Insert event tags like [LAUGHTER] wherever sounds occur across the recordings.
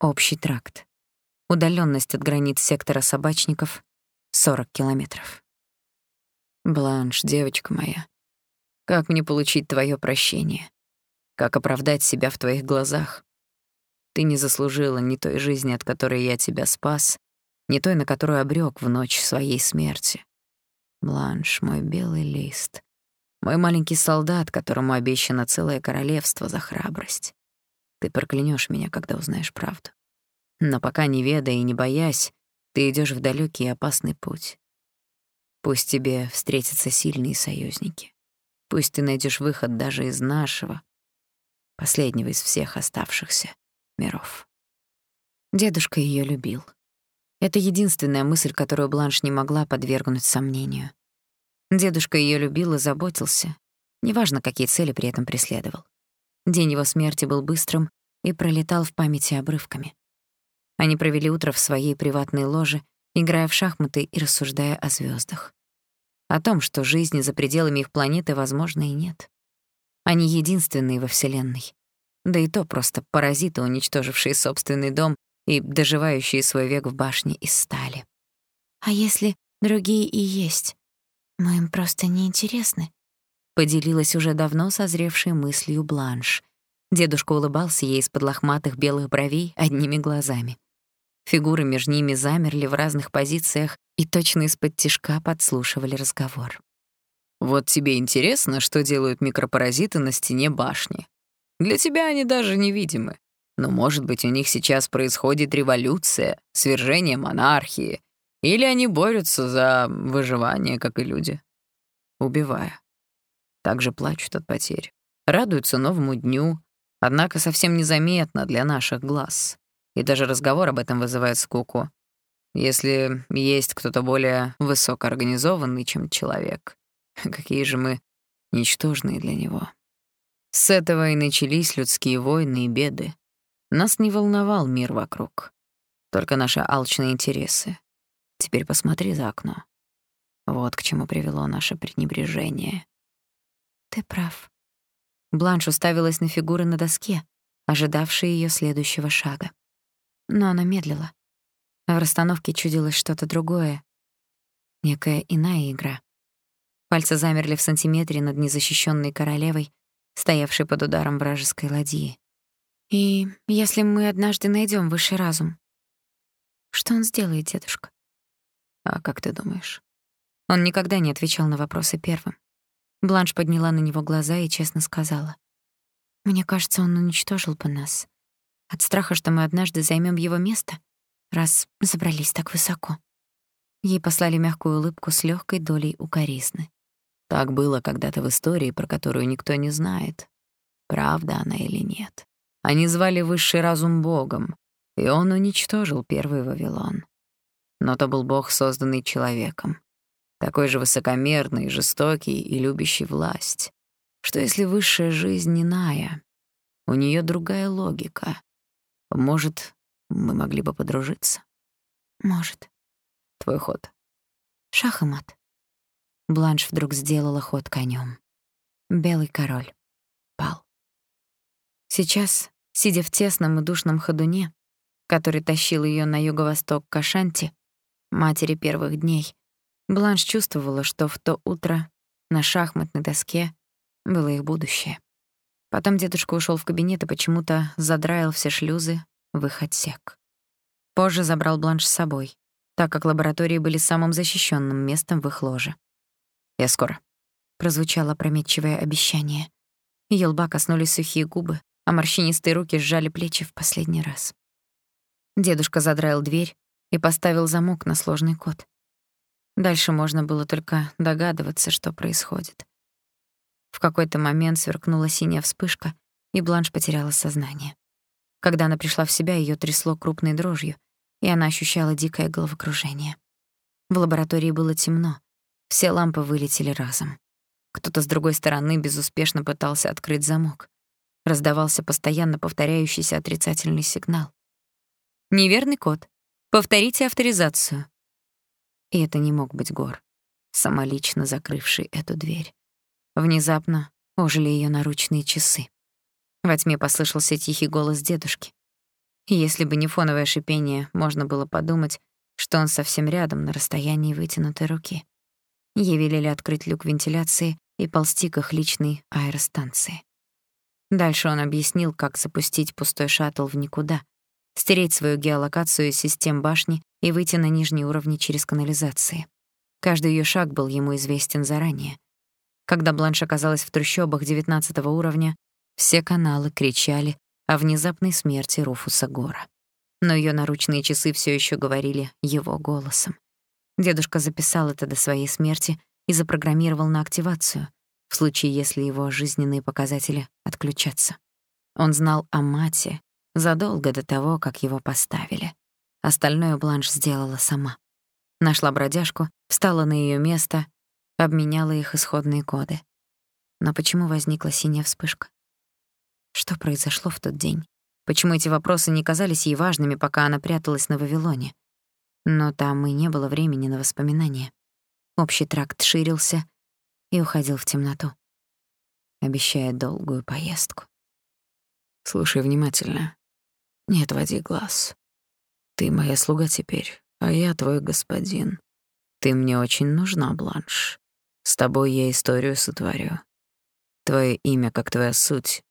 Общий тракт. Удаленность от границ сектора собачников — 40 километров. Бланш, девочка моя, как мне получить твое прощение? Как оправдать себя в твоих глазах? Ты не заслужила ни той жизни, от которой я тебя спас, ни той, на которую обрёк в ночь своей смерти. Бланш, мой белый лист, мой маленький солдат, которому обещано целое королевство за храбрость. Ты проклянешь меня, когда узнаешь правду. Но пока не ведая и не боясь, ты идешь в далекий и опасный путь. Пусть тебе встретятся сильные союзники. Пусть ты найдешь выход даже из нашего, последнего из всех оставшихся миров. Дедушка ее любил. Это единственная мысль, которую Бланш не могла подвергнуть сомнению. Дедушка ее любил и заботился, неважно, какие цели при этом преследовал. День его смерти был быстрым и пролетал в памяти обрывками. Они провели утро в своей приватной ложе, играя в шахматы и рассуждая о звездах, О том, что жизни за пределами их планеты, возможно, и нет. Они единственные во Вселенной. Да и то просто паразиты, уничтожившие собственный дом и доживающие свой век в башне из стали. «А если другие и есть? Мы им просто неинтересны», — поделилась уже давно созревшей мыслью Бланш. Дедушка улыбался ей из-под лохматых белых бровей одними глазами. Фигуры между ними замерли в разных позициях и точно из-под тишка подслушивали разговор. «Вот тебе интересно, что делают микропаразиты на стене башни. Для тебя они даже невидимы. Но, может быть, у них сейчас происходит революция, свержение монархии, или они борются за выживание, как и люди, убивая. Также плачут от потерь, радуются новому дню, однако совсем незаметно для наших глаз. И даже разговор об этом вызывает скуку. Если есть кто-то более высокоорганизованный, чем человек, [LAUGHS] какие же мы ничтожные для него. С этого и начались людские войны и беды. Нас не волновал мир вокруг, только наши алчные интересы. Теперь посмотри за окно. Вот к чему привело наше пренебрежение. Ты прав. Бланш уставилась на фигуры на доске, ожидавшие ее следующего шага. Но она медлила. В расстановке чудилось что-то другое, некая иная игра. Пальцы замерли в сантиметре над незащищенной королевой, стоявшей под ударом вражеской ладьи. И если мы однажды найдем высший разум, что он сделает, дедушка? А как ты думаешь? Он никогда не отвечал на вопросы первым. Бланш подняла на него глаза и честно сказала: "Мне кажется, он уничтожил бы нас от страха, что мы однажды займем его место, раз забрались так высоко". Ей послали мягкую улыбку с легкой долей укоризны. Так было когда-то в истории, про которую никто не знает, правда она или нет. Они звали высший разум богом, и он уничтожил первый Вавилон. Но то был бог, созданный человеком, такой же высокомерный, жестокий и любящий власть. Что если высшая жизнь иная? У нее другая логика. Может, мы могли бы подружиться? Может. Твой ход. Шах и мат. Бланш вдруг сделала ход конем. Белый король пал. Сейчас Сидя в тесном и душном ходуне, который тащил ее на юго-восток к Ашанти, матери первых дней, Бланш чувствовала, что в то утро на шахматной доске было их будущее. Потом дедушка ушел в кабинет и почему-то задраил все шлюзы в их отсек. Позже забрал Бланш с собой, так как лаборатории были самым защищенным местом в их ложе. «Я скоро», — прозвучало опрометчивое обещание. Её лба коснулись сухие губы, а морщинистые руки сжали плечи в последний раз. Дедушка задраил дверь и поставил замок на сложный код. Дальше можно было только догадываться, что происходит. В какой-то момент сверкнула синяя вспышка, и Бланш потеряла сознание. Когда она пришла в себя, ее трясло крупной дрожью, и она ощущала дикое головокружение. В лаборатории было темно, все лампы вылетели разом. Кто-то с другой стороны безуспешно пытался открыть замок. Раздавался постоянно повторяющийся отрицательный сигнал. Неверный код. Повторите авторизацию. И это не мог быть Гор, самолично закрывший эту дверь. Внезапно ожили ее наручные часы. Во тьме послышался тихий голос дедушки. Если бы не фоновое шипение, можно было подумать, что он совсем рядом, на расстоянии вытянутой руки. Ей велели открыть люк вентиляции и ползти к их личной аэростанции. Дальше он объяснил, как запустить пустой шаттл в никуда, стереть свою геолокацию из систем башни и выйти на нижние уровни через канализации. Каждый её шаг был ему известен заранее. Когда Бланш оказалась в трущобах 19 уровня, все каналы кричали о внезапной смерти Руфуса Гора. Но её наручные часы всё ещё говорили его голосом. Дедушка записал это до своей смерти и запрограммировал на активацию, в случае, если его жизненные показатели отключатся. Он знал о мате задолго до того, как его поставили. Остальное Бланш сделала сама. Нашла бродяжку, встала на её место, обменяла их исходные коды. Но почему возникла синяя вспышка? Что произошло в тот день? Почему эти вопросы не казались ей важными, пока она пряталась на Вавилоне? Но там и не было времени на воспоминания. Общий тракт ширился и уходил в темноту, обещая долгую поездку. «Слушай внимательно. Не отводи глаз. Ты моя слуга теперь, а я твой господин. Ты мне очень нужна, Бланш. С тобой я историю сотворю. Твое имя, как твоя суть,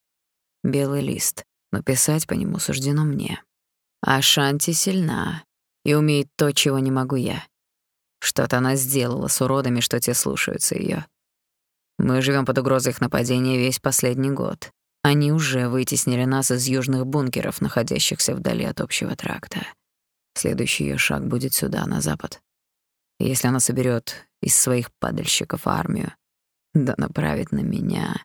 белый лист, но писать по нему суждено мне. А Шанти сильна и умеет то, чего не могу я. Что-то она сделала с уродами, что те слушаются её. Мы живем под угрозой их нападения весь последний год. Они уже вытеснили нас из южных бункеров, находящихся вдали от общего тракта. Следующий её шаг будет сюда, на запад. Если она соберет из своих падальщиков армию, да направит на меня,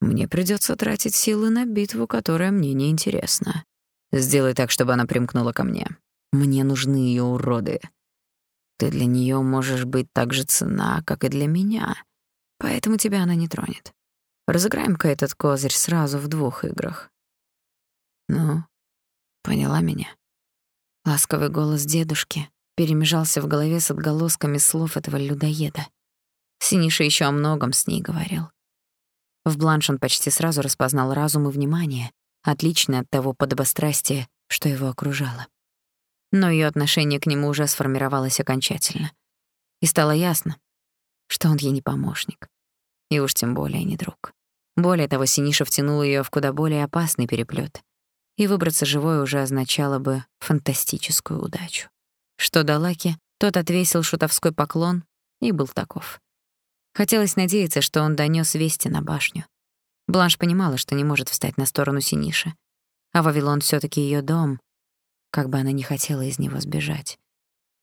мне придется тратить силы на битву, которая мне не интересна. Сделай так, чтобы она примкнула ко мне. Мне нужны ее уроды. Ты для нее можешь быть так же цена, как и для меня, поэтому тебя она не тронет. Разыграем-ка этот козырь сразу в двух играх. Ну, поняла меня? Ласковый голос дедушки перемежался в голове с отголосками слов этого людоеда. Синиша еще о многом с ней говорил. В Бланш он почти сразу распознал разум и внимание, отличное от того подобострастия, что его окружало. Но ее отношение к нему уже сформировалось окончательно. И стало ясно, что он ей не помощник. И уж тем более не друг. Более того, Синиша втянул ее в куда более опасный переплет, И выбраться живой уже означало бы фантастическую удачу. Что до Лаки, тот отвесил шутовской поклон и был таков. Хотелось надеяться, что он донёс вести на башню. Бланш понимала, что не может встать на сторону Синиши. А Вавилон всё таки её дом, как бы она ни хотела из него сбежать.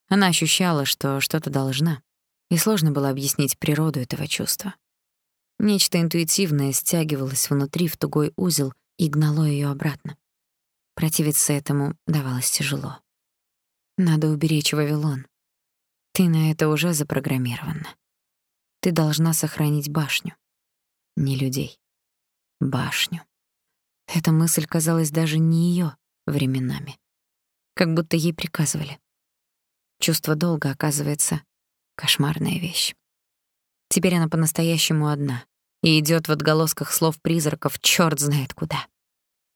Она ощущала, что что-то должна, и сложно было объяснить природу этого чувства. Нечто интуитивное стягивалось внутри в тугой узел и гнало её обратно. Противиться этому давалось тяжело. Надо уберечь Вавилон. Ты на это уже запрограммирована. Ты должна сохранить башню. Не людей. Башню. Эта мысль казалась даже не её временами. Как будто ей приказывали. Чувство долга, оказывается, кошмарная вещь. Теперь она по-настоящему одна и идёт в отголосках слов призраков чёрт знает куда.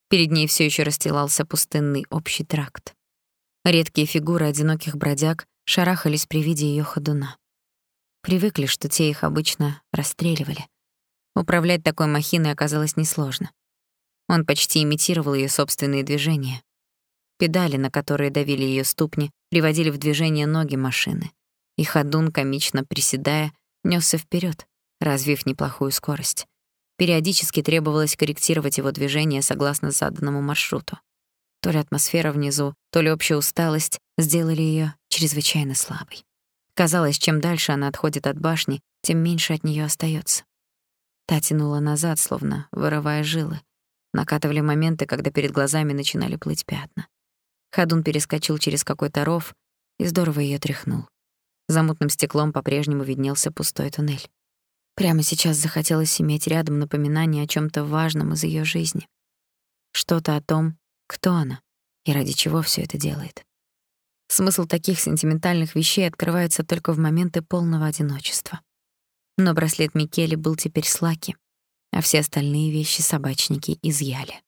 Перед ней всё ещё расстилался пустынный общий тракт. Редкие фигуры одиноких бродяг шарахались при виде её ходуна. Привыкли, что те их обычно расстреливали. Управлять такой махиной оказалось несложно. Он почти имитировал её собственные движения. Педали, на которые давили её ступни, приводили в движение ноги машины. И ходун, комично приседая, нёсся вперёд, развив неплохую скорость. Периодически требовалось корректировать его движение согласно заданному маршруту. То ли атмосфера внизу, то ли общая усталость сделали её чрезвычайно слабой. Казалось, чем дальше она отходит от башни, тем меньше от неё остаётся. Та тянула назад, словно вырывая жилы. Накатывали моменты, когда перед глазами начинали плыть пятна. Ходун перескочил через какой-то ров и здорово её тряхнул. За мутным стеклом по-прежнему виднелся пустой туннель. Прямо сейчас захотелось иметь рядом напоминание о чём-то важном из её жизни. Что-то о том, кто она и ради чего всё это делает. Смысл таких сентиментальных вещей открывается только в моменты полного одиночества. Но браслет Микеле был теперь с Лаки, а все остальные вещи собачники изъяли.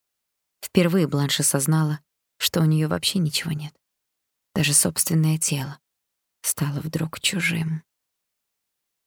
Впервые Бланш осознала, что у нее вообще ничего нет. Даже собственное тело стало вдруг чужим.